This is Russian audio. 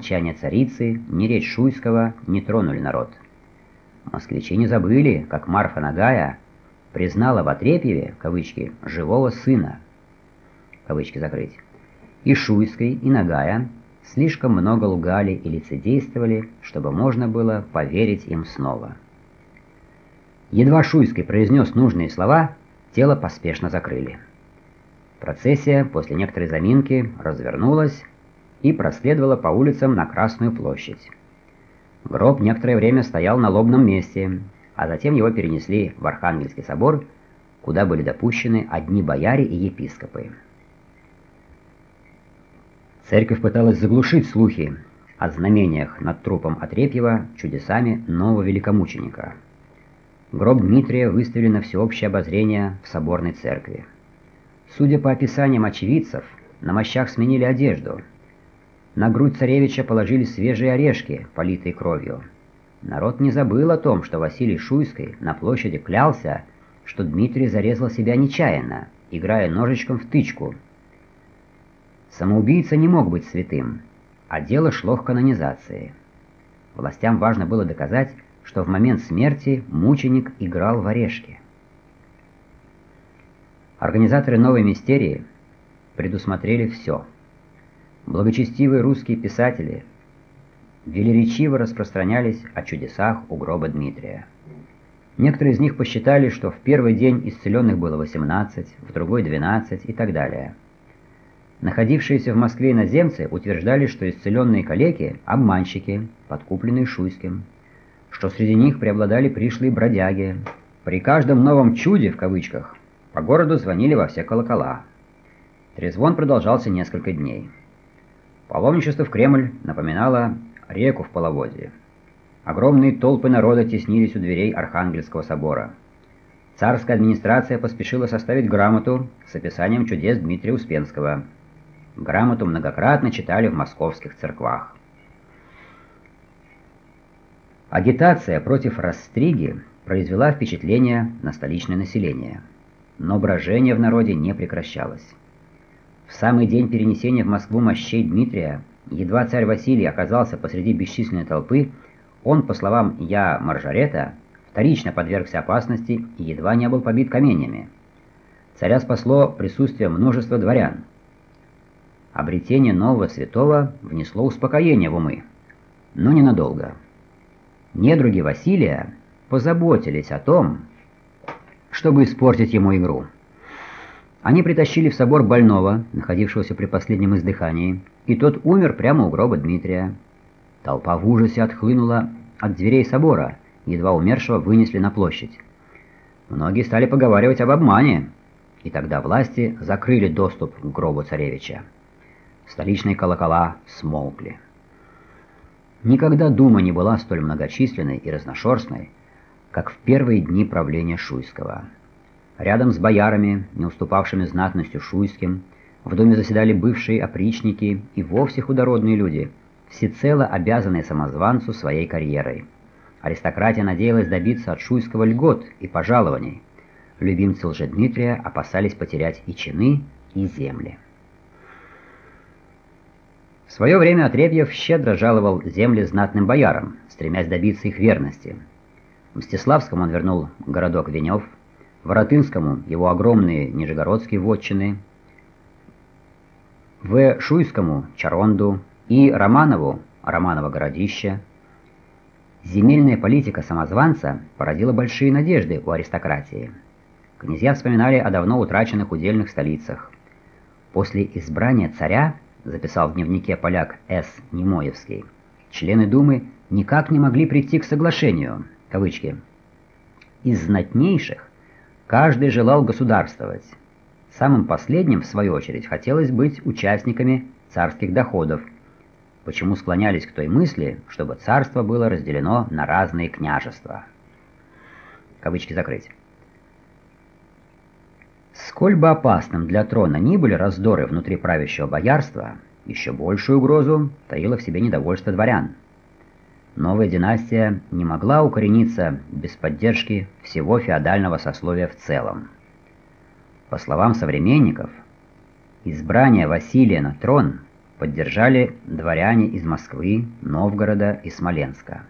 молчание царицы, ни речь Шуйского не тронули народ. Москвичи не забыли, как Марфа Нагая признала в Отрепьеве, кавычки, «живого сына», кавычки закрыть. И Шуйской, и Нагая слишком много лгали и лицедействовали, чтобы можно было поверить им снова. Едва Шуйский произнес нужные слова, тело поспешно закрыли. Процессия после некоторой заминки развернулась и проследовала по улицам на Красную площадь. Гроб некоторое время стоял на лобном месте, а затем его перенесли в Архангельский собор, куда были допущены одни бояре и епископы. Церковь пыталась заглушить слухи о знамениях над трупом Отрепьева чудесами нового великомученика. Гроб Дмитрия выставили на всеобщее обозрение в соборной церкви. Судя по описаниям очевидцев, на мощах сменили одежду. На грудь царевича положили свежие орешки, политые кровью. Народ не забыл о том, что Василий Шуйский на площади клялся, что Дмитрий зарезал себя нечаянно, играя ножичком в тычку. Самоубийца не мог быть святым, а дело шло к канонизации. Властям важно было доказать, что в момент смерти мученик играл в орешки. Организаторы новой мистерии предусмотрели все. Благочестивые русские писатели велеречиво распространялись о чудесах у гроба Дмитрия. Некоторые из них посчитали, что в первый день исцеленных было 18, в другой 12 и так далее. Находившиеся в Москве иноземцы утверждали, что исцеленные калеки – обманщики, подкупленные Шуйским, что среди них преобладали пришлые бродяги. При каждом новом «чуде» в кавычках по городу звонили во все колокола. Трезвон продолжался несколько дней. Паломничество в Кремль напоминало реку в половодье. Огромные толпы народа теснились у дверей Архангельского собора. Царская администрация поспешила составить грамоту с описанием чудес Дмитрия Успенского. Грамоту многократно читали в московских церквах. Агитация против Растриги произвела впечатление на столичное население – но брожение в народе не прекращалось. В самый день перенесения в Москву мощей Дмитрия, едва царь Василий оказался посреди бесчисленной толпы, он, по словам Я Маржарета, вторично подвергся опасности и едва не был побит каменьями. Царя спасло присутствие множества дворян. Обретение нового святого внесло успокоение в умы, но ненадолго. Недруги Василия позаботились о том, чтобы испортить ему игру. Они притащили в собор больного, находившегося при последнем издыхании, и тот умер прямо у гроба Дмитрия. Толпа в ужасе отхлынула от дверей собора, едва умершего вынесли на площадь. Многие стали поговаривать об обмане, и тогда власти закрыли доступ к гробу царевича. Столичные колокола смолкли. Никогда дума не была столь многочисленной и разношерстной, как в первые дни правления Шуйского. Рядом с боярами, не уступавшими знатностью Шуйским, в доме заседали бывшие опричники и вовсе худородные люди, всецело обязанные самозванцу своей карьерой. Аристократия надеялась добиться от Шуйского льгот и пожалований. Любимцы Лжедмитрия опасались потерять и чины, и земли. В свое время Отребьев щедро жаловал земли знатным боярам, стремясь добиться их верности – Мстиславскому он вернул городок Венев, Воротынскому его огромные нижегородские вотчины, В. Шуйскому – Чаронду и Романову – Романово городище. Земельная политика самозванца породила большие надежды у аристократии. Князья вспоминали о давно утраченных удельных столицах. После избрания царя, записал в дневнике поляк С. Немоевский, члены Думы никак не могли прийти к соглашению – кавычки, из знатнейших каждый желал государствовать. Самым последним, в свою очередь, хотелось быть участниками царских доходов, почему склонялись к той мысли, чтобы царство было разделено на разные княжества. Кавычки закрыть. Сколь бы опасным для трона ни были раздоры внутри правящего боярства, еще большую угрозу таило в себе недовольство дворян. Новая династия не могла укорениться без поддержки всего феодального сословия в целом. По словам современников, избрание Василия на трон поддержали дворяне из Москвы, Новгорода и Смоленска.